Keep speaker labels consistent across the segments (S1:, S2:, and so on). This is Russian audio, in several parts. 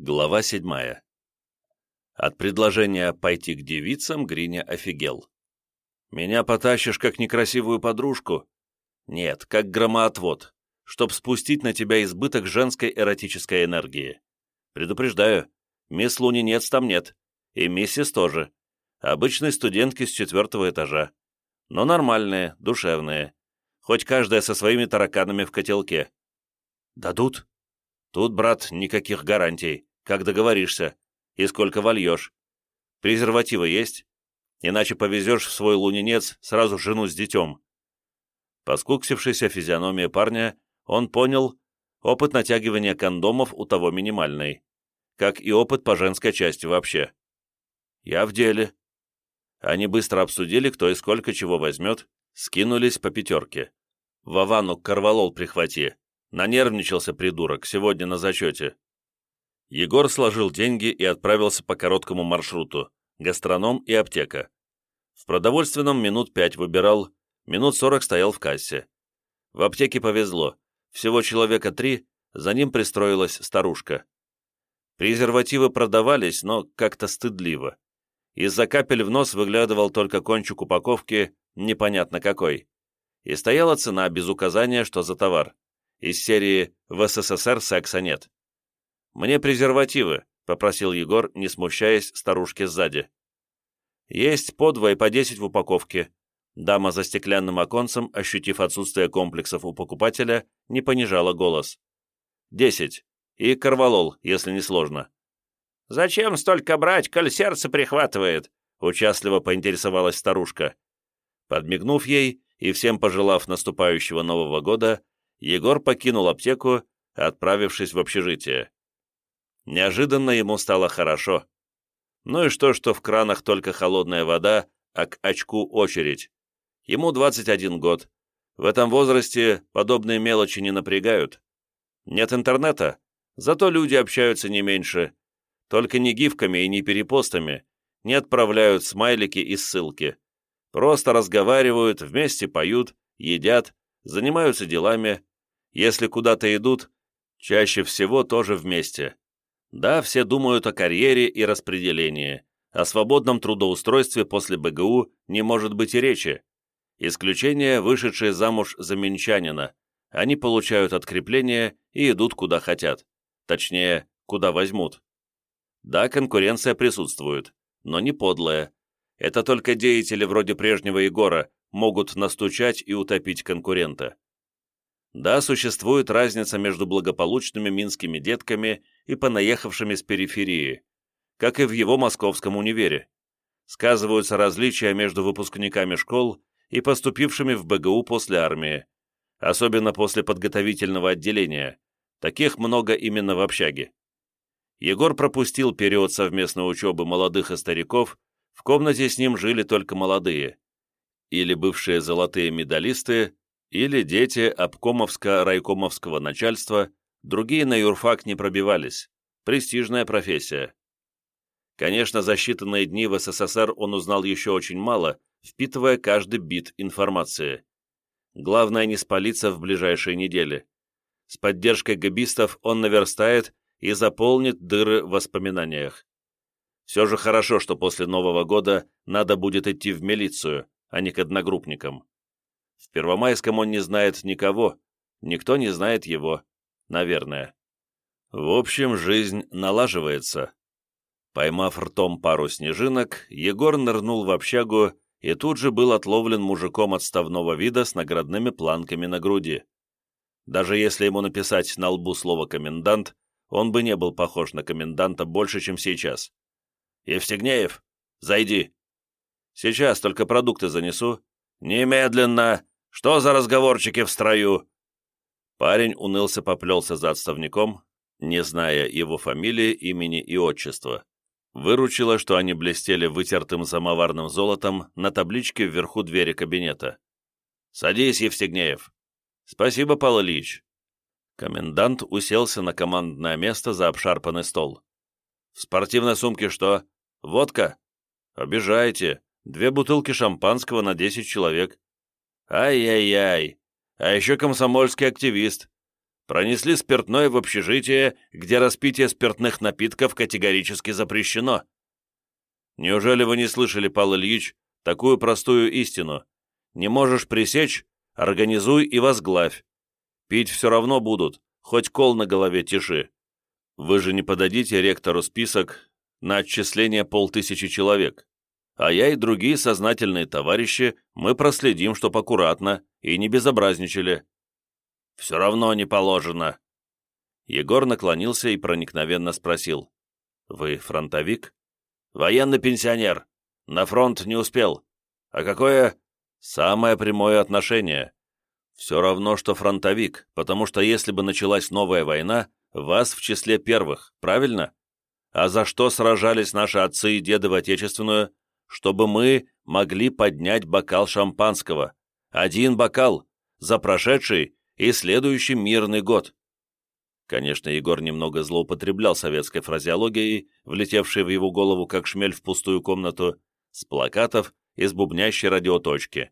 S1: Глава седьмая. От предложения пойти к девицам Гриня офигел. «Меня потащишь как некрасивую подружку?» «Нет, как громоотвод, чтоб спустить на тебя избыток женской эротической энергии. Предупреждаю, мисс Лунинец там нет, и миссис тоже. Обычные студентки с четвертого этажа. Но нормальные, душевные. Хоть каждая со своими тараканами в котелке. Дадут? Тут, брат, никаких гарантий как договоришься, и сколько вольешь. Презервативы есть? Иначе повезешь в свой лунинец сразу жену с детем». Поскуксившейся физиономия парня, он понял, опыт натягивания кондомов у того минимальный, как и опыт по женской части вообще. «Я в деле». Они быстро обсудили, кто и сколько чего возьмет, скинулись по пятерке. «Вовану корвалол прихвати. Нанервничался придурок, сегодня на зачете. Егор сложил деньги и отправился по короткому маршруту – гастроном и аптека. В продовольственном минут пять выбирал, минут сорок стоял в кассе. В аптеке повезло, всего человека три, за ним пристроилась старушка. Презервативы продавались, но как-то стыдливо. Из-за капель в нос выглядывал только кончик упаковки, непонятно какой. И стояла цена без указания, что за товар. Из серии «В СССР секса нет». «Мне презервативы», — попросил Егор, не смущаясь старушки сзади. «Есть по два и по десять в упаковке». Дама за стеклянным оконцем, ощутив отсутствие комплексов у покупателя, не понижала голос. «Десять. И корвалол, если не сложно».
S2: «Зачем столько брать, коль сердце прихватывает?» — участливо поинтересовалась старушка.
S1: Подмигнув ей и всем пожелав наступающего Нового года, Егор покинул аптеку, отправившись в общежитие. Неожиданно ему стало хорошо. Ну и что, что в кранах только холодная вода, а к очку очередь. Ему 21 год. В этом возрасте подобные мелочи не напрягают. Нет интернета, зато люди общаются не меньше. Только не гифками и не перепостами, не отправляют смайлики и ссылки. Просто разговаривают, вместе поют, едят, занимаются делами. Если куда-то идут, чаще всего тоже вместе. Да, все думают о карьере и распределении. О свободном трудоустройстве после БГУ не может быть и речи. Исключение – вышедшие замуж за минчанина. Они получают открепление и идут куда хотят. Точнее, куда возьмут. Да, конкуренция присутствует, но не подлая. Это только деятели вроде прежнего Егора могут настучать и утопить конкурента. Да, существует разница между благополучными минскими детками и понаехавшими с периферии, как и в его московском универе. Сказываются различия между выпускниками школ и поступившими в БГУ после армии, особенно после подготовительного отделения. Таких много именно в общаге. Егор пропустил период совместной учебы молодых и стариков, в комнате с ним жили только молодые. Или бывшие золотые медалисты, или дети обкомовско-райкомовского начальства, другие на юрфак не пробивались. Престижная профессия. Конечно, за считанные дни в СССР он узнал еще очень мало, впитывая каждый бит информации. Главное не спалиться в ближайшие недели. С поддержкой габистов он наверстает и заполнит дыры в воспоминаниях. Все же хорошо, что после Нового года надо будет идти в милицию, а не к одногруппникам. В Первомайском он не знает никого, никто не знает его, наверное. В общем, жизнь налаживается. Поймав ртом пару снежинок, Егор нырнул в общагу и тут же был отловлен мужиком отставного вида с наградными планками на груди. Даже если ему написать на лбу слово «комендант», он бы не был похож на коменданта больше, чем сейчас. «Евстигнеев, зайди!» «Сейчас только продукты занесу». «Немедленно! Что за разговорчики в строю?» Парень унылся поплелся за отставником, не зная его фамилии, имени и отчества. Выручило, что они блестели вытертым самоварным золотом на табличке вверху двери кабинета. «Садись, Евстигнеев». «Спасибо, Павел Ильич». Комендант уселся на командное место за обшарпанный стол. «В спортивной сумке что? Водка?» «Обижаете. Две бутылки шампанского на десять человек». «Ай-яй-яй! А еще комсомольский активист. Пронесли спиртное в общежитие, где распитие спиртных напитков категорически запрещено. Неужели вы не слышали, Павел Ильич, такую простую истину? Не можешь пресечь, организуй и возглавь. Пить все равно будут, хоть кол на голове тиши. Вы же не подадите ректору список на отчисление полтысячи человек. А я и другие сознательные товарищи, мы проследим, чтоб аккуратно и не безобразничали. Все равно не положено. Егор наклонился и проникновенно спросил. Вы фронтовик? Военный пенсионер. На фронт не успел. А какое? Самое прямое отношение. Все равно, что фронтовик, потому что если бы началась новая война, вас в числе первых, правильно? А за что сражались наши отцы и деды в Отечественную? Чтобы мы могли поднять бокал шампанского. Один бокал. За прошедший и следующий мирный год. Конечно, Егор немного злоупотреблял советской фразеологией, влетевшей в его голову как шмель в пустую комнату, с плакатов из бубнящей радиоточки.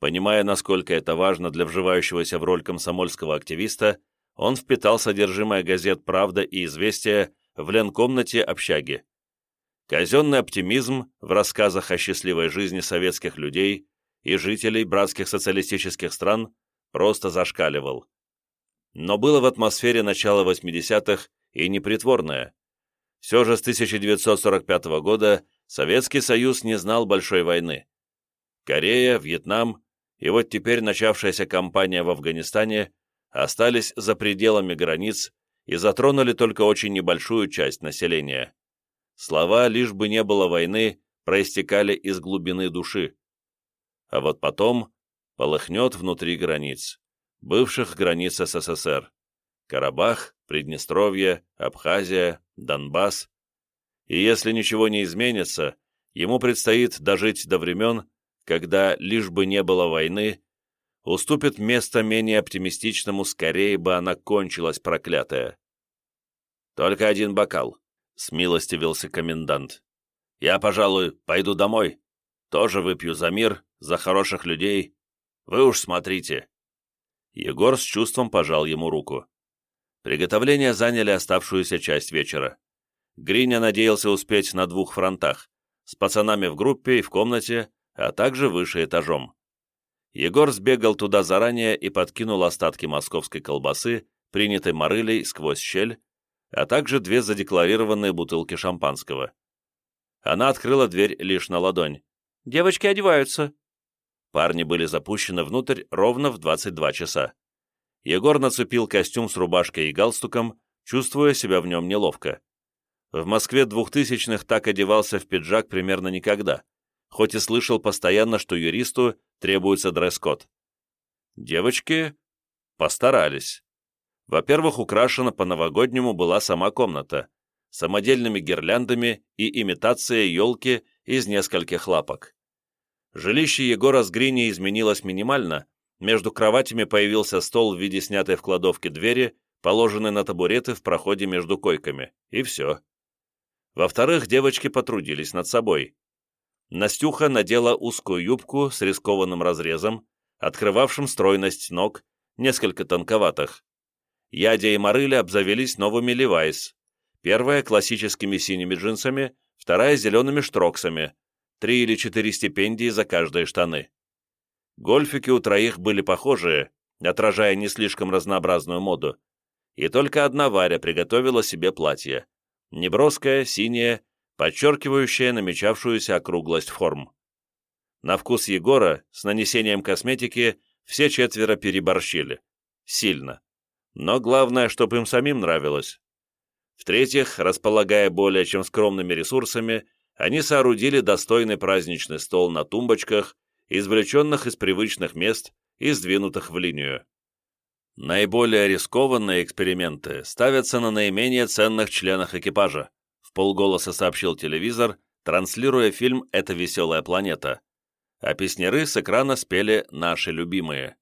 S1: Понимая, насколько это важно для вживающегося в роль комсомольского активиста, он впитал содержимое газет «Правда» и «Известия» в ленкомнате общаги. Казенный оптимизм в рассказах о счастливой жизни советских людей и жителей братских социалистических стран просто зашкаливал но было в атмосфере начала 80-х и непритворное. Все же с 1945 года Советский Союз не знал большой войны. Корея, Вьетнам и вот теперь начавшаяся кампания в Афганистане остались за пределами границ и затронули только очень небольшую часть населения. Слова «лишь бы не было войны» проистекали из глубины души. А вот потом полыхнет внутри границ бывших границ СССР – Карабах, Приднестровье, Абхазия, Донбасс. И если ничего не изменится, ему предстоит дожить до времен, когда, лишь бы не было войны, уступит место менее оптимистичному, скорее бы она кончилась проклятая. «Только один бокал», — смилостивился комендант. «Я, пожалуй, пойду домой. Тоже выпью за мир, за хороших людей. Вы уж смотрите, Егор с чувством пожал ему руку. Приготовления заняли оставшуюся часть вечера. Гриня надеялся успеть на двух фронтах, с пацанами в группе и в комнате, а также выше этажом. Егор сбегал туда заранее и подкинул остатки московской колбасы, принятой морылей сквозь щель, а также две задекларированные бутылки шампанского. Она открыла дверь лишь на ладонь. «Девочки одеваются», Парни были запущены внутрь ровно в 22 часа. Егор нацепил костюм с рубашкой и галстуком, чувствуя себя в нем неловко. В Москве двухтысячных так одевался в пиджак примерно никогда, хоть и слышал постоянно, что юристу требуется дресс-код. Девочки постарались. Во-первых, украшена по-новогоднему была сама комната, самодельными гирляндами и имитацией елки из нескольких лапок. Жилище Егора с Грини изменилось минимально, между кроватями появился стол в виде снятой в кладовке двери, положенный на табуреты в проходе между койками, и все. Во-вторых, девочки потрудились над собой. Настюха надела узкую юбку с рискованным разрезом, открывавшим стройность ног, несколько тонковатых. Ядя и Марыля обзавелись новыми левайс. Первая — классическими синими джинсами, вторая — зелеными штроксами, три или четыре стипендии за каждые штаны. Гольфики у троих были похожие, отражая не слишком разнообразную моду, и только одна Варя приготовила себе платье, неброское, синее, подчеркивающее намечавшуюся округлость форм. На вкус Егора с нанесением косметики все четверо переборщили. Сильно. Но главное, чтобы им самим нравилось. В-третьих, располагая более чем скромными ресурсами, они соорудили достойный праздничный стол на тумбочках, извлеченных из привычных мест и сдвинутых в линию. Наиболее рискованные эксперименты ставятся на наименее ценных членах экипажа, в полголоса сообщил телевизор, транслируя фильм «Эта веселая планета», а песняры с экрана спели «Наши любимые».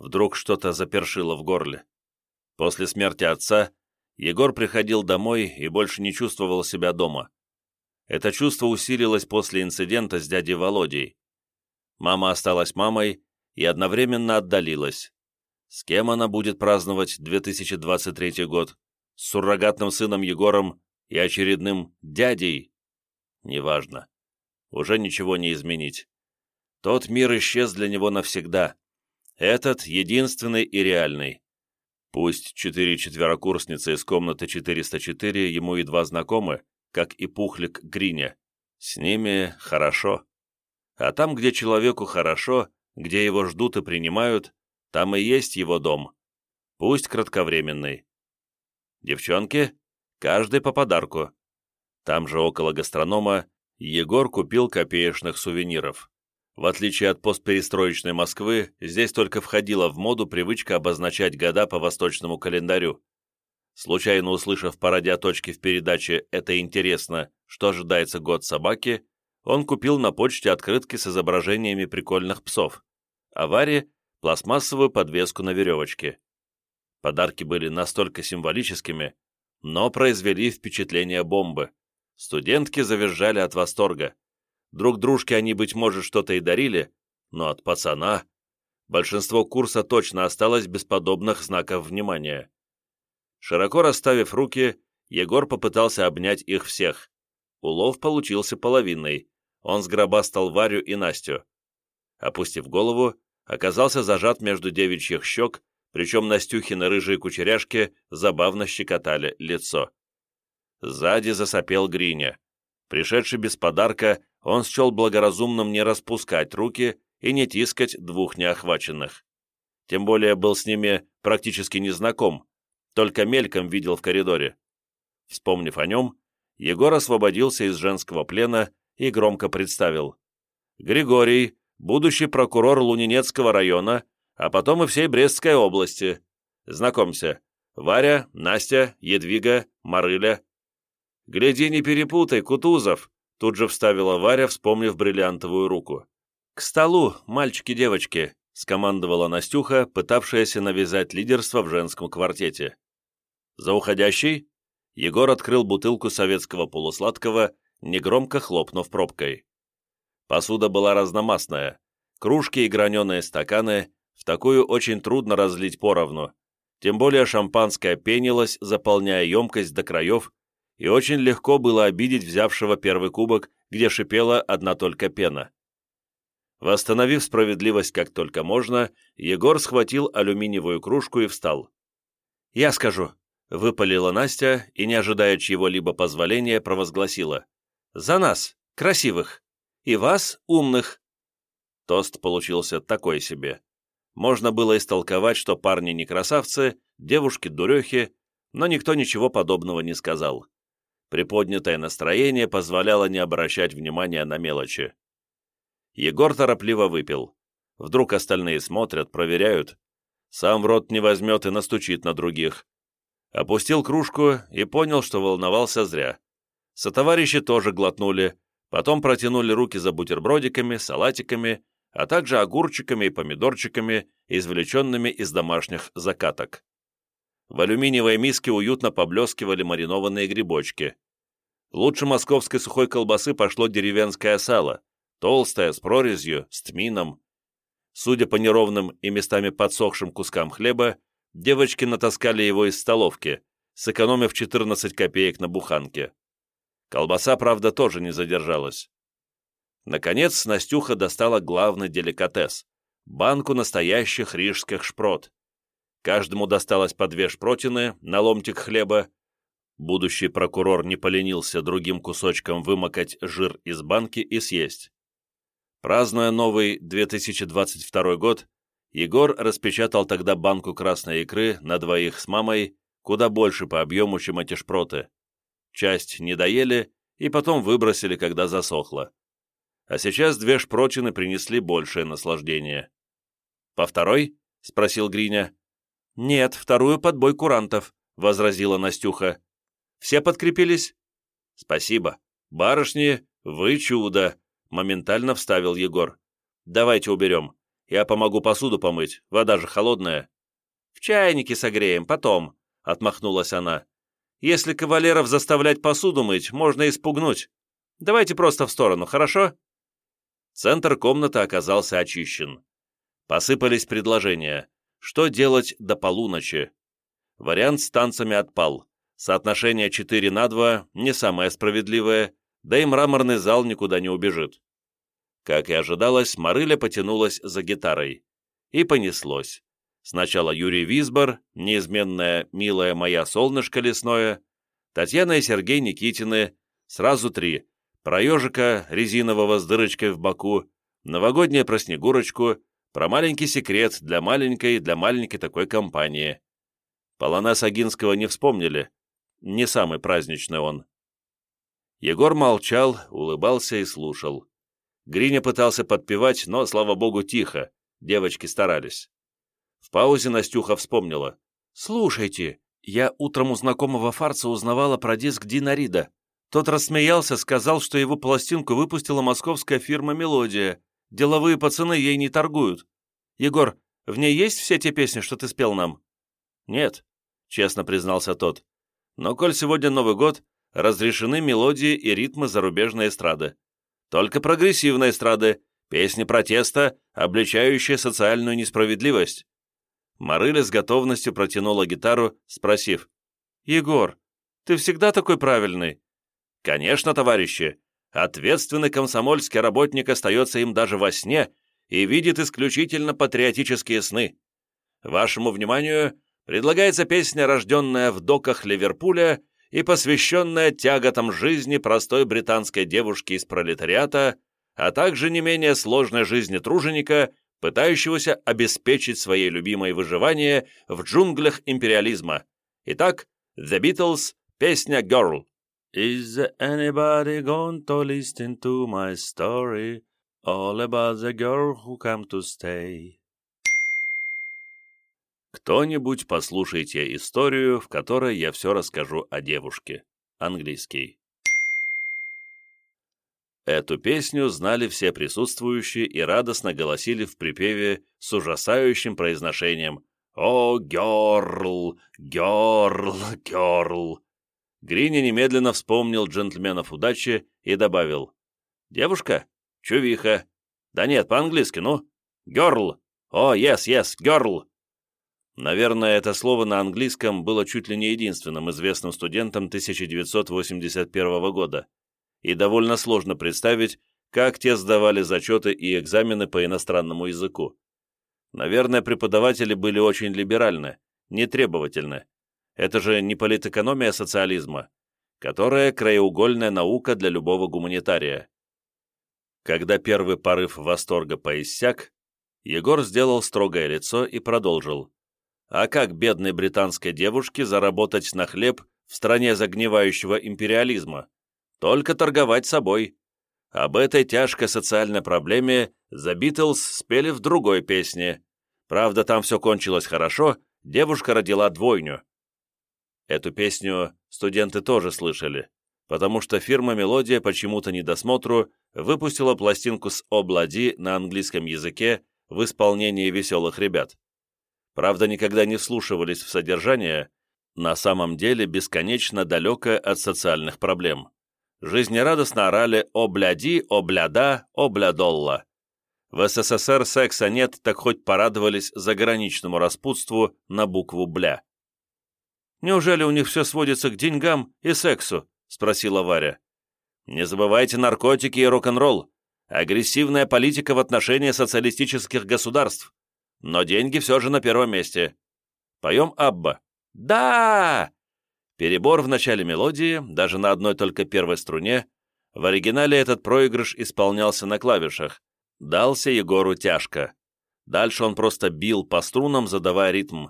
S1: Вдруг что-то запершило в горле. После смерти отца Егор приходил домой и больше не чувствовал себя дома. Это чувство усилилось после инцидента с дядей Володей. Мама осталась мамой и одновременно отдалилась. С кем она будет праздновать 2023 год? С суррогатным сыном Егором и очередным дядей? Неважно. Уже ничего не изменить. Тот мир исчез для него навсегда. Этот единственный и реальный. Пусть четыре четверокурсницы из комнаты 404 ему едва знакомы, как и пухлик Гриня. С ними хорошо. А там, где человеку хорошо, где его ждут и принимают, там и есть его дом. Пусть кратковременный. Девчонки, каждый по подарку. Там же около гастронома Егор купил копеечных сувениров. В отличие от постперестроечной Москвы, здесь только входила в моду привычка обозначать года по восточному календарю. Случайно услышав по радиоточке в передаче «Это интересно, что ожидается год собаки», он купил на почте открытки с изображениями прикольных псов, а Варе – пластмассовую подвеску на веревочке. Подарки были настолько символическими, но произвели впечатление бомбы. Студентки завизжали от восторга. Друг дружке они, быть может, что-то и дарили, но от пацана большинство курса точно осталось без подобных знаков внимания. Широко расставив руки, Егор попытался обнять их всех. Улов получился половинный. Он сгробастал Варю и Настю. Опустив голову, оказался зажат между девичьих щек, причем Настюхины рыжие кучеряшки забавно щекотали лицо. Сзади засопел Гриня. Пришедший без подарка, он счел благоразумным не распускать руки и не тискать двух неохваченных. Тем более был с ними практически незнаком, только мельком видел в коридоре. Вспомнив о нем, Егор освободился из женского плена и громко представил. «Григорий, будущий прокурор Лунинецкого района, а потом и всей Брестской области. Знакомься, Варя, Настя, Едвига, Марыля». «Гляди, не перепутай, Кутузов!» Тут же вставила Варя, вспомнив бриллиантовую руку. «К столу, мальчики-девочки!» — скомандовала Настюха, пытавшаяся навязать лидерство в женском квартете. «За уходящий?» Егор открыл бутылку советского полусладкого, негромко хлопнув пробкой. Посуда была разномастная. Кружки и граненые стаканы, в такую очень трудно разлить поровну. Тем более шампанское пенилось, заполняя емкость до краев, и очень легко было обидеть взявшего первый кубок, где шипела одна только пена. Восстановив справедливость как только можно, Егор схватил алюминиевую кружку и встал. «Я скажу», — выпалила Настя и, не ожидая чьего-либо позволения, провозгласила. «За нас, красивых! И вас, умных!» Тост получился такой себе. Можно было истолковать, что парни не красавцы, девушки дурехи, но никто ничего подобного не сказал. Приподнятое настроение позволяло не обращать внимания на мелочи. Егор торопливо выпил. Вдруг остальные смотрят, проверяют. Сам в рот не возьмет и настучит на других. Опустил кружку и понял, что волновался зря. Сотоварищи тоже глотнули, потом протянули руки за бутербродиками, салатиками, а также огурчиками и помидорчиками, извлеченными из домашних закаток. В алюминиевой миске уютно поблескивали маринованные грибочки. Лучше московской сухой колбасы пошло деревенское сало, толстая, с прорезью, с тмином. Судя по неровным и местами подсохшим кускам хлеба, девочки натаскали его из столовки, сэкономив 14 копеек на буханке. Колбаса, правда, тоже не задержалась. Наконец, Настюха достала главный деликатес — банку настоящих рижских шпрот. Каждому досталось по две шпротины на ломтик хлеба, будущий прокурор не поленился другим кусочком вымокать жир из банки и съесть. Празднуя новый 2022 год, Егор распечатал тогда банку красной икры на двоих с мамой, куда больше по объему, чем эти шпроты. Часть не доели и потом выбросили, когда засохло. А сейчас две шпротины принесли большее наслаждение. «По второй?» — спросил Гриня. «Нет, вторую под бой курантов», — возразила Настюха. «Все подкрепились?» «Спасибо. Барышни, вы чудо!» Моментально вставил Егор. «Давайте уберем. Я помогу посуду помыть, вода же холодная». «В чайнике согреем, потом», — отмахнулась она. «Если кавалеров заставлять посуду мыть, можно испугнуть. Давайте просто в сторону, хорошо?» Центр комнаты оказался очищен. Посыпались предложения. что делать до полуночи. Вариант с танцами отпал. Соотношение 4 на 2 не самое справедливое, да и мраморный зал никуда не убежит. Как и ожидалось, Марыля потянулась за гитарой. И понеслось. Сначала Юрий Висбор, неизменная «Милая моя солнышко лесное», Татьяна и Сергей Никитины, сразу три, про ежика резинового с дырочкой в боку, новогодняя про Снегурочку, про маленький секрет для маленькой, для маленькой такой компании. Полонез Агинского не вспомнили, не самый праздничный он. Егор молчал, улыбался и слушал. Гриня пытался подпевать, но, слава богу, тихо, девочки старались. В паузе Настюха вспомнила. «Слушайте, я утром у знакомого фарца узнавала про диск Дина Рида. Тот рассмеялся, сказал, что его пластинку выпустила московская фирма «Мелодия». Деловые пацаны ей не торгуют. Егор, в ней есть все те песни, что ты спел нам?» «Нет», — честно признался тот. «Но коль сегодня Новый год, разрешены мелодии и ритмы зарубежной эстрады. Только прогрессивной эстрады, песни протеста, обличающие социальную несправедливость». Марыля с готовностью протянула гитару, спросив. «Егор, ты всегда такой правильный?» «Конечно, товарищи. Ответственный комсомольский работник остается им даже во сне и видит исключительно патриотические сны. Вашему вниманию предлагается песня, рожденная в доках Ливерпуля и посвященная тяготам жизни простой британской девушки из пролетариата, а также не менее сложной жизни труженика, пытающегося обеспечить своей любимой выживание в джунглях империализма. Итак, The Beatles, песня «Girl». Is anybody going to listen to my story? All about the girl who come to stay. Кто-нибудь послушайте историю, в которой я все расскажу о девушке. Английский. Эту песню знали все присутствующие и радостно голосили в припеве с ужасающим произношением «О, герл, герл, герл!» Грини немедленно вспомнил джентльменов удачи и добавил «Девушка? Чувиха. Да нет, по-английски, ну. Герл. О, yes, yes, герл!» Наверное, это слово на английском было чуть ли не единственным известным студентом 1981 года и довольно сложно представить, как те сдавали зачеты и экзамены по иностранному языку. Наверное, преподаватели были очень либеральны, нетребовательны. Это же не политэкономия социализма, которая краеугольная наука для любого гуманитария. Когда первый порыв восторга поиссяк, Егор сделал строгое лицо и продолжил. А как бедной британской девушке заработать на хлеб в стране загнивающего империализма? Только торговать собой. Об этой тяжкой социальной проблеме The Beatles спели в другой песне. Правда, там все кончилось хорошо, девушка родила двойню. Эту песню студенты тоже слышали, потому что фирма «Мелодия» почему-то недосмотру выпустила пластинку с «Облади» на английском языке в исполнении веселых ребят. Правда, никогда не вслушивались в содержание, на самом деле бесконечно далекое от социальных проблем жизнерадостно орали «О бляди, о бляда, о блядолла». В СССР секса нет, так хоть порадовались заграничному распутству на букву «бля». «Неужели у них все сводится к деньгам и сексу?» — спросила Варя. «Не забывайте наркотики и рок-н-ролл. Агрессивная политика в отношении социалистических государств. Но деньги все же на первом месте. Поем Абба». «Да!» Перебор в начале мелодии, даже на одной только первой струне, в оригинале этот проигрыш исполнялся на клавишах, дался Егору тяжко. Дальше он просто бил по струнам, задавая ритм.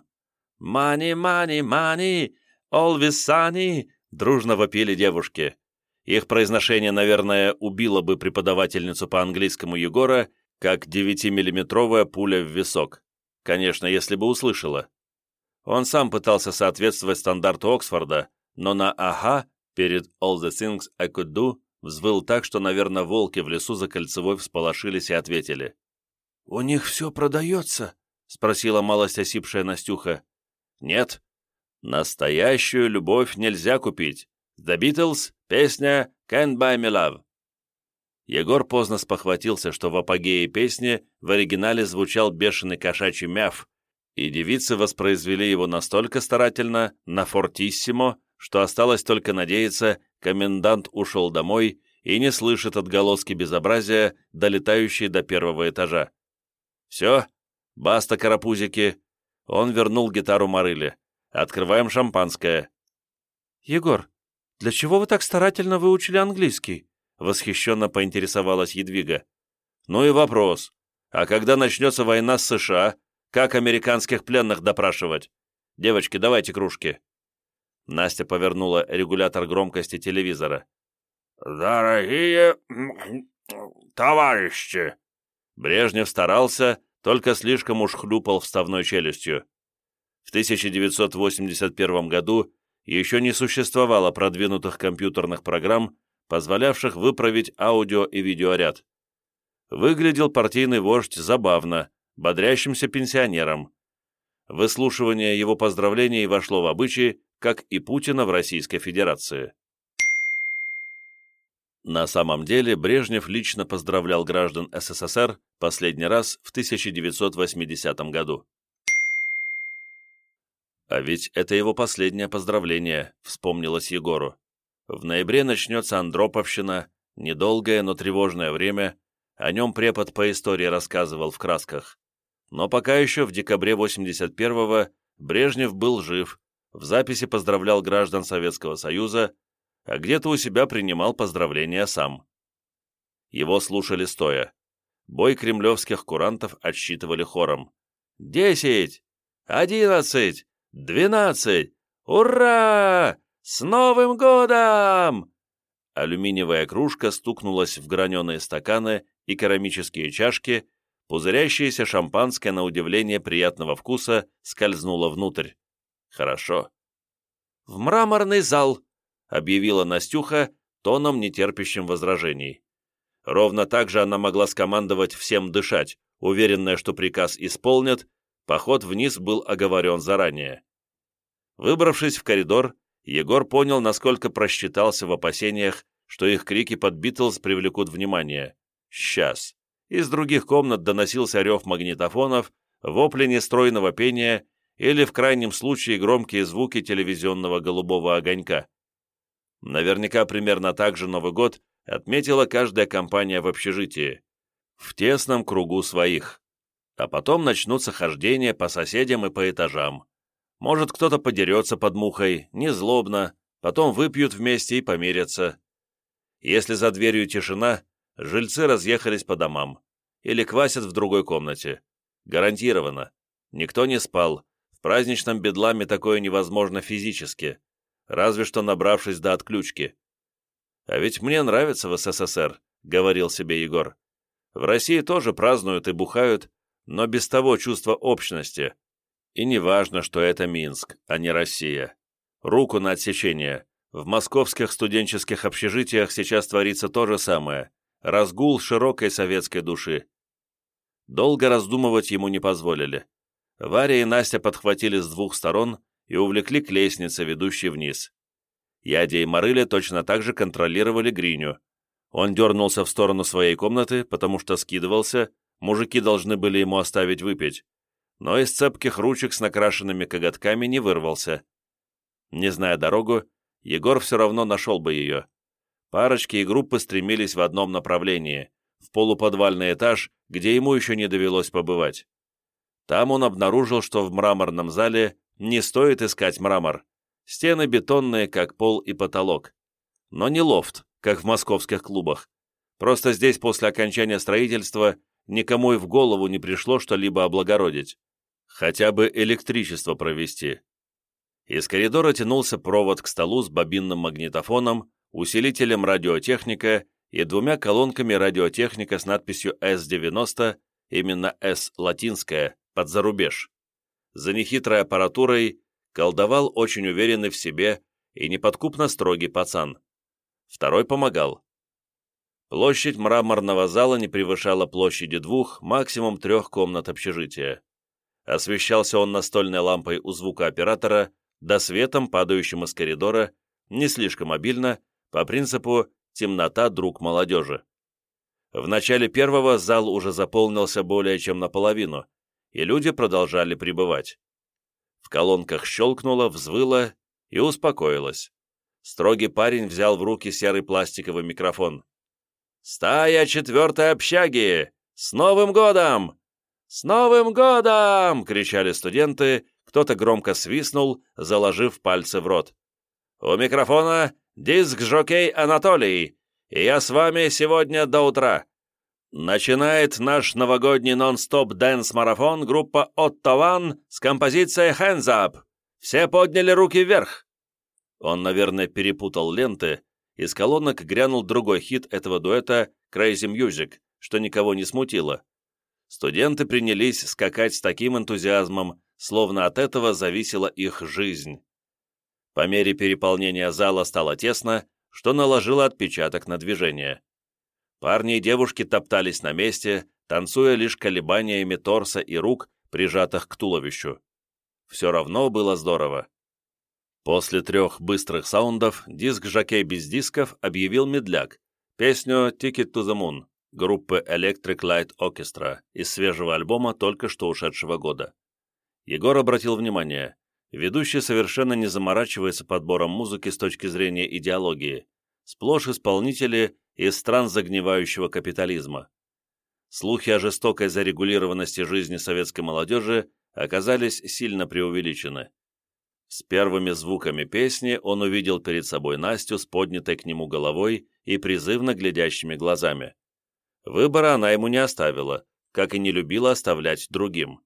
S1: «Money, money, money, always sunny», дружно вопили девушки. Их произношение, наверное, убило бы преподавательницу по английскому Егора, как 9-миллиметровая пуля в висок. Конечно, если бы услышала. Он сам пытался соответствовать стандарту Оксфорда, но на «ага» перед «All the things I could do» взвыл так, что, наверное, волки в лесу за кольцевой всполошились и ответили. «У них все продается?» — спросила малость осипшая Настюха. «Нет. Настоящую любовь нельзя купить. The Beatles, песня «Can't Buy Me Love». Егор поздно спохватился, что в апогее песни в оригинале звучал бешеный кошачий мяв, И девицы воспроизвели его настолько старательно, на фортиссимо, что осталось только надеяться, комендант ушел домой и не слышит отголоски безобразия, долетающие до первого этажа. «Все, баста, карапузики!» Он вернул гитару Марыле. «Открываем шампанское».
S2: «Егор, для чего вы так старательно выучили английский?» Восхищенно поинтересовалась Едвига.
S1: «Ну и вопрос. А когда начнется война с США, как американских пленных допрашивать? Девочки, давайте кружки». Настя повернула регулятор громкости телевизора.
S3: «Дорогие товарищи!»
S1: Брежнев старался, только слишком уж хлюпал вставной челюстью. В 1981 году еще не существовало продвинутых компьютерных программ, позволявших выправить аудио и видеоряд. Выглядел партийный вождь забавно, бодрящимся пенсионером. Выслушивание его поздравлений вошло в обычаи, как и Путина в Российской Федерации. На самом деле Брежнев лично поздравлял граждан СССР последний раз в 1980 году. А ведь это его последнее поздравление, вспомнилось Егору. В ноябре начнется Андроповщина, недолгое, но тревожное время, о нем препод по истории рассказывал в красках. Но пока еще в декабре 81-го Брежнев был жив, в записи поздравлял граждан Советского Союза, а где-то у себя принимал поздравления сам. Его слушали стоя. Бой кремлевских курантов отсчитывали хором. «Десять! Одиннадцать! Двенадцать! Ура! С Новым годом!» Алюминиевая кружка стукнулась в граненые стаканы и керамические чашки, пузырящееся шампанское на удивление приятного вкуса скользнуло внутрь. Хорошо. «В мраморный зал!» объявила Настюха тоном, нетерпящим возражений. Ровно так же она могла скомандовать всем дышать, уверенная, что приказ исполнят, поход вниз был оговорен заранее. Выбравшись в коридор, Егор понял, насколько просчитался в опасениях, что их крики под Битлз привлекут внимание. Сейчас. Из других комнат доносился рев магнитофонов, вопли нестройного пения или, в крайнем случае, громкие звуки телевизионного голубого огонька. Наверняка примерно так же Новый год отметила каждая компания в общежитии, в тесном кругу своих. А потом начнутся хождения по соседям и по этажам. Может, кто-то подерется под мухой, незлобно, потом выпьют вместе и помирятся. Если за дверью тишина, жильцы разъехались по домам. Или квасят в другой комнате. Гарантированно. Никто не спал. В праздничном бедламе такое невозможно физически разве что набравшись до отключки. «А ведь мне нравится в СССР», — говорил себе Егор. «В России тоже празднуют и бухают, но без того чувства общности. И не важно, что это Минск, а не Россия. Руку на отсечение. В московских студенческих общежитиях сейчас творится то же самое. Разгул широкой советской души. Долго раздумывать ему не позволили. Варя и Настя подхватили с двух сторон и увлекли к лестнице, ведущей вниз. Ядя и Марыля точно так же контролировали Гриню. Он дернулся в сторону своей комнаты, потому что скидывался, мужики должны были ему оставить выпить, но из цепких ручек с накрашенными коготками не вырвался. Не зная дорогу, Егор все равно нашел бы ее. Парочки и группы стремились в одном направлении, в полуподвальный этаж, где ему еще не довелось побывать. Там он обнаружил, что в мраморном зале не стоит искать мрамор. Стены бетонные, как пол и потолок. Но не лофт, как в московских клубах. Просто здесь после окончания строительства никому и в голову не пришло что-либо облагородить. Хотя бы электричество провести. Из коридора тянулся провод к столу с бобинным магнитофоном, усилителем радиотехника и двумя колонками радиотехника с надписью S90, именно S латинская, под зарубеж за нехитрой аппаратурой колдовал очень уверенный в себе и неподкупно строгий пацан. Второй помогал. Площадь мраморного зала не превышала площади двух, максимум трех комнат общежития. Освещался он настольной лампой у звукооператора, да светом, падающим из коридора, не слишком обильно, по принципу «темнота – друг молодежи». В начале первого зал уже заполнился более чем наполовину, и люди продолжали прибывать. В колонках щелкнуло, взвыло и успокоилось. Строгий парень взял в руки серый пластиковый микрофон. «Стая четвертой общаги! С Новым годом! С Новым годом!» — кричали студенты, кто-то громко свистнул, заложив пальцы в рот. «У микрофона диск-жокей Анатолий, и я с вами сегодня до утра. Начинает наш новогодний нон-стоп дэнс-марафон группа Otto One с композицией Hands Up. Все подняли руки вверх. Он, наверное, перепутал ленты, из колонок грянул другой хит этого дуэта Crazy Music, что никого не смутило. Студенты принялись скакать с таким энтузиазмом, словно от этого зависела их жизнь. По мере переполнения зала стало тесно, что наложило отпечаток на движение. Парни и девушки топтались на месте, танцуя лишь колебаниями торса и рук, прижатых к туловищу. Все равно было здорово. После трех быстрых саундов диск «Жокей без дисков» объявил медляк, песню «Ticket to the Moon» группы Electric Light Orchestra из свежего альбома только что ушедшего года. Егор обратил внимание, ведущий совершенно не заморачивается подбором музыки с точки зрения идеологии, сплошь исполнители из стран загнивающего капитализма. Слухи о жестокой зарегулированности жизни советской молодежи оказались сильно преувеличены. С первыми звуками песни он увидел перед собой Настю с поднятой к нему головой и призывно глядящими глазами. Выбора она ему не оставила, как и не любила оставлять другим.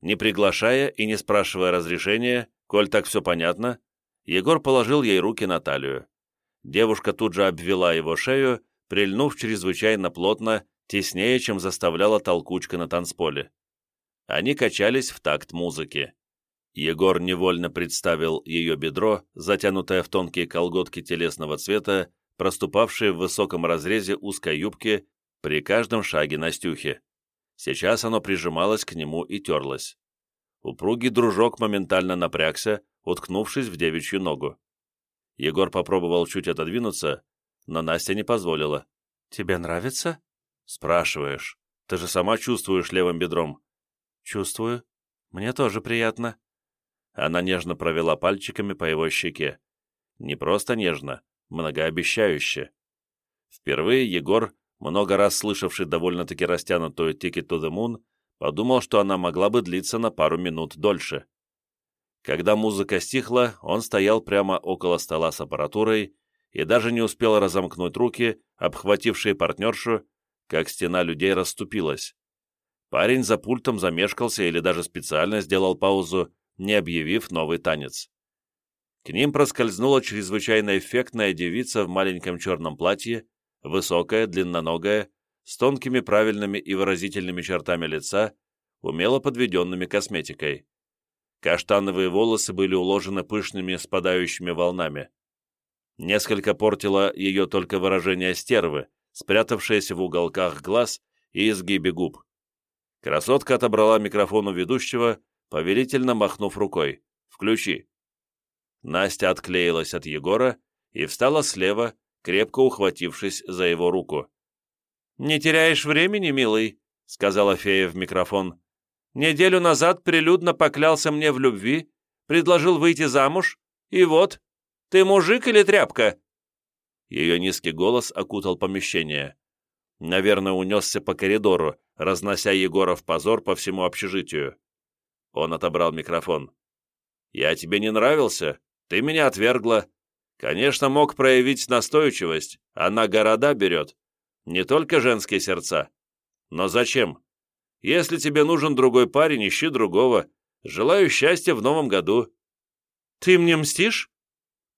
S1: Не приглашая и не спрашивая разрешения, коль так все понятно, Егор положил ей руки на талию. Девушка тут же обвела его шею, прильнув чрезвычайно плотно, теснее, чем заставляла толкучка на танцполе. Они качались в такт музыки. Егор невольно представил ее бедро, затянутое в тонкие колготки телесного цвета, проступавшие в высоком разрезе узкой юбки при каждом шаге Настюхи. Сейчас оно прижималось к нему и терлось. Упругий дружок моментально напрягся, уткнувшись в девичью ногу. Егор попробовал чуть отодвинуться, но Настя не позволила.
S2: «Тебе нравится?»
S1: «Спрашиваешь. Ты же сама чувствуешь левым бедром».
S2: «Чувствую. Мне тоже приятно».
S1: Она нежно провела пальчиками по его щеке. Не просто нежно, многообещающе. Впервые Егор, много раз слышавший довольно-таки растянутую «Ticket to the Moon», подумал, что она могла бы длиться на пару минут дольше. Когда музыка стихла, он стоял прямо около стола с аппаратурой и даже не успел разомкнуть руки, обхватившие партнершу, как стена людей расступилась. Парень за пультом замешкался или даже специально сделал паузу, не объявив новый танец. К ним проскользнула чрезвычайно эффектная девица в маленьком черном платье, высокая, длинноногая, с тонкими правильными и выразительными чертами лица, умело подведенными косметикой. Каштановые волосы были уложены пышными спадающими волнами. Несколько портило ее только выражение стервы, спрятавшееся в уголках глаз и изгибе губ. Красотка отобрала микрофон у ведущего повелительно махнув рукой «Включи». Настя отклеилась от Егора и встала слева, крепко ухватившись за его руку. «Не теряешь времени, милый», — сказала фея в микрофон. «Неделю назад прилюдно поклялся мне в любви, предложил выйти замуж, и вот, ты мужик или тряпка?» Ее низкий голос окутал помещение. Наверное, унесся по коридору, разнося Егора в позор по всему общежитию. Он отобрал микрофон. «Я тебе не нравился? Ты меня отвергла. Конечно, мог проявить настойчивость. Она города берет. Не только женские сердца. Но зачем? Если тебе нужен другой парень, ищи другого. Желаю счастья в новом году». «Ты мне мстишь?»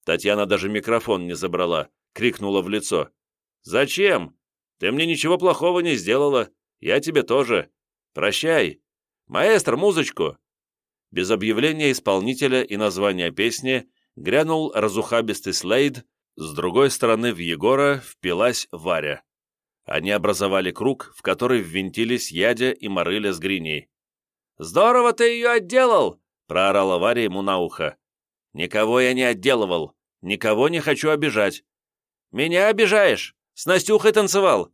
S1: Татьяна даже микрофон не забрала, крикнула в лицо. «Зачем? Ты мне ничего плохого не сделала. Я тебе тоже. Прощай. Маэстро, музычку!» Без объявления исполнителя и названия песни грянул разухабистый слейд, с другой стороны в Егора впилась Варя. Они образовали круг, в который ввинтились Ядя и Марыля с Гриней. «Здорово ты ее отделал!» — проорала Варя ему на ухо. «Никого я не отделывал, никого не хочу обижать. Меня обижаешь, с Настюхой танцевал».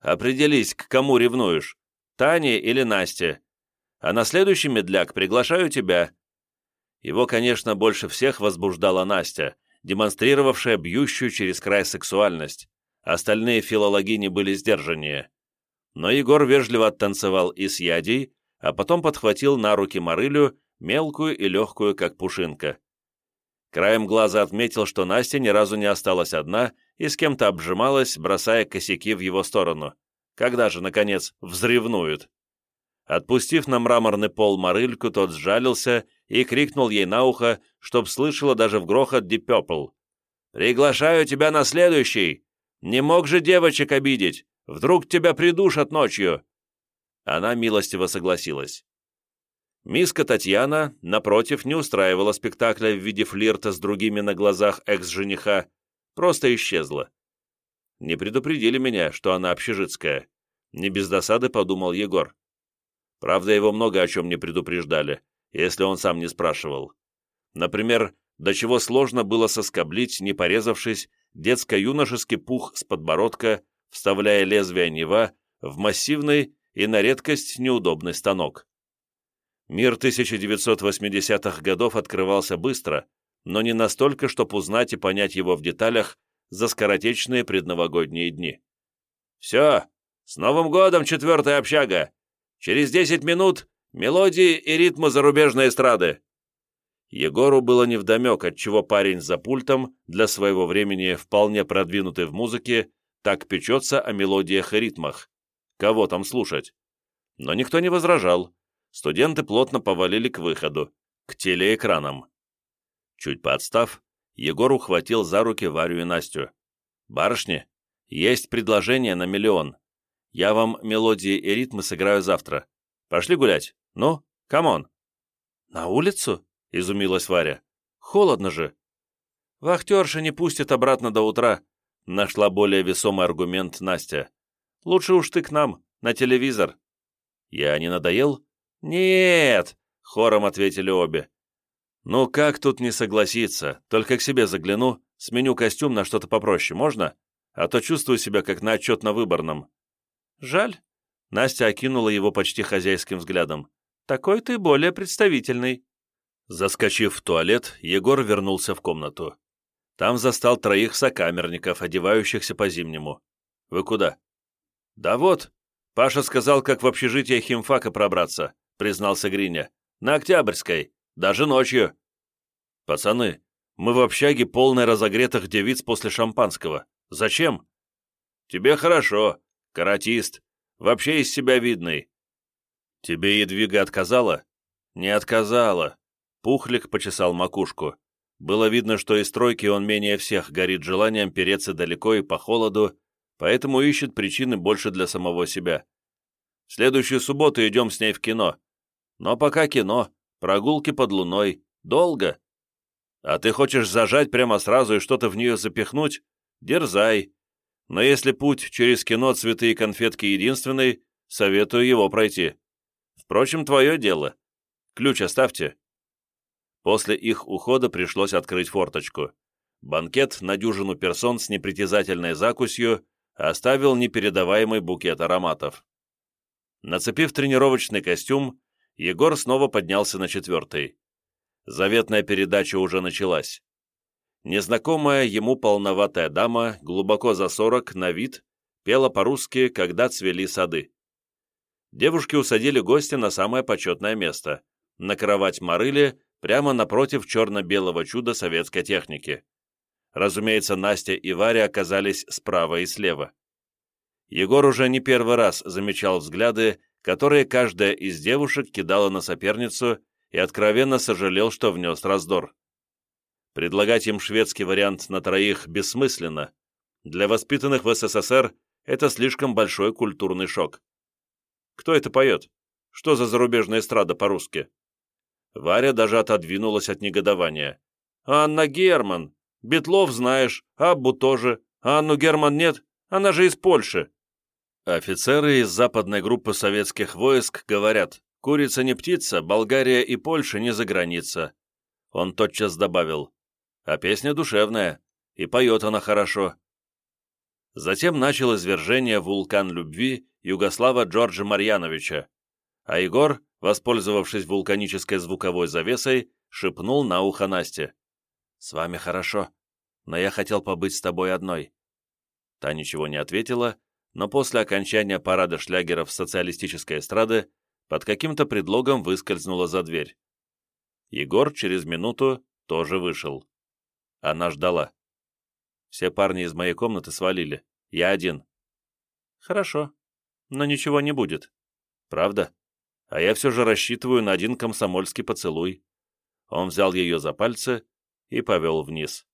S1: «Определись, к кому ревнуешь, Тане или Насте. А на следующий медляк приглашаю тебя». Его, конечно, больше всех возбуждала Настя, демонстрировавшая бьющую через край сексуальность. Остальные филологини были сдержаннее. Но Егор вежливо оттанцевал и с Ядей, а потом подхватил на руки Марылю, мелкую и легкую, как пушинка. Краем глаза отметил, что Настя ни разу не осталась одна и с кем-то обжималась, бросая косяки в его сторону. Когда же, наконец, взревнуют? Отпустив на мраморный пол Марыльку, тот сжалился и крикнул ей на ухо, чтоб слышала даже в грохот Purple. «Приглашаю тебя на следующий! Не мог же девочек обидеть! Вдруг тебя придушат ночью!» Она милостиво согласилась. Миска Татьяна, напротив, не устраивала спектакля в виде флирта с другими на глазах экс-жениха, просто исчезла. Не предупредили меня, что она общежитская. Не без досады подумал Егор. Правда, его много о чем не предупреждали, если он сам не спрашивал. Например, до чего сложно было соскоблить, не порезавшись, детско-юношеский пух с подбородка, вставляя лезвие Нева в массивный и на редкость неудобный станок. Мир 1980-х годов открывался быстро, но не настолько, чтобы узнать и понять его в деталях за скоротечные предновогодние дни. «Все! С Новым годом, четвертая общага! Через десять минут мелодии и ритмы зарубежной эстрады!» Егору было невдомек, отчего парень за пультом, для своего времени вполне продвинутый в музыке, так печется о мелодиях и ритмах. Кого там слушать? Но никто не возражал. Студенты плотно повалили к выходу, к телеэкранам. Чуть поотстав, Егор ухватил за руки Варю и Настю. «Барышни, есть предложение на миллион. Я вам мелодии и ритмы сыграю завтра. Пошли гулять. Ну, come on!» «На улицу?» — изумилась Варя. «Холодно же». «Вахтерша не пустит обратно до утра», — нашла более весомый аргумент Настя. «Лучше уж ты к нам, на телевизор». «Я не надоел?» «Нет!» — хором ответили обе. «Ну как тут не согласиться? Только к себе загляну, сменю костюм на что-то попроще, можно? А то чувствую себя как на отчетно-выборном». «Жаль». Настя окинула его почти хозяйским взглядом. «Такой ты более представительный». Заскочив в туалет, Егор вернулся в комнату. Там застал троих сокамерников, одевающихся по-зимнему. «Вы куда?» «Да вот. Паша сказал, как в общежитие химфака пробраться», признался Гриня. «На Октябрьской. Даже ночью». «Пацаны, мы в общаге полной разогретых девиц после шампанского. Зачем?» «Тебе хорошо. Каратист. Вообще из себя видный». «Тебе Едвига отказала?» «Не отказала». Пухлик почесал макушку. Было видно, что из стройки он менее всех горит желанием переться далеко и по холоду, поэтому ищет причины больше для самого себя. В следующую субботу идем с ней в кино. Но пока кино, прогулки под луной, долго. А ты хочешь зажать прямо сразу и что-то в нее запихнуть? Дерзай. Но если путь через кино, цветы и конфетки единственный, советую его пройти. Впрочем, твое дело. Ключ оставьте. После их ухода пришлось открыть форточку. Банкет на дюжину персон с непритязательной закусью оставил непередаваемый букет ароматов. Нацепив тренировочный костюм, Егор снова поднялся на четвертый. Заветная передача уже началась. Незнакомая ему полноватая дама, глубоко за сорок, на вид, пела по-русски «Когда цвели сады». Девушки усадили гостя на самое почетное место, на кровать Марыли, прямо напротив черно-белого чуда советской техники. Разумеется, Настя и Варя оказались справа и слева. Егор уже не первый раз замечал взгляды, которые каждая из девушек кидала на соперницу и откровенно сожалел, что внес раздор. Предлагать им шведский вариант на троих бессмысленно. Для воспитанных в СССР это слишком большой культурный шок. Кто это поет? Что за зарубежная эстрада по-русски? Варя даже отодвинулась от негодования. «Анна Герман! Бетлов знаешь, Аббу тоже. А Анну Герман нет? Она же из Польши!» Офицеры из западной группы советских войск говорят, курица не птица, Болгария и Польша не за граница. Он тотчас добавил, а песня душевная, и поет она хорошо. Затем начал извержение вулкан любви Югослава Джорджа Марьяновича, а Егор воспользовавшись вулканической звуковой завесой, шепнул на ухо Насте. «С вами хорошо, но я хотел побыть с тобой одной». Та ничего не ответила, но после окончания парада шлягеров социалистической эстрады под каким-то предлогом выскользнула за дверь. Егор через минуту тоже вышел. Она ждала. Все парни из моей комнаты свалили. Я один. Хорошо, но ничего не будет. Правда? А я все же рассчитываю на один комсомольский поцелуй. Он взял ее за пальцы и повел вниз.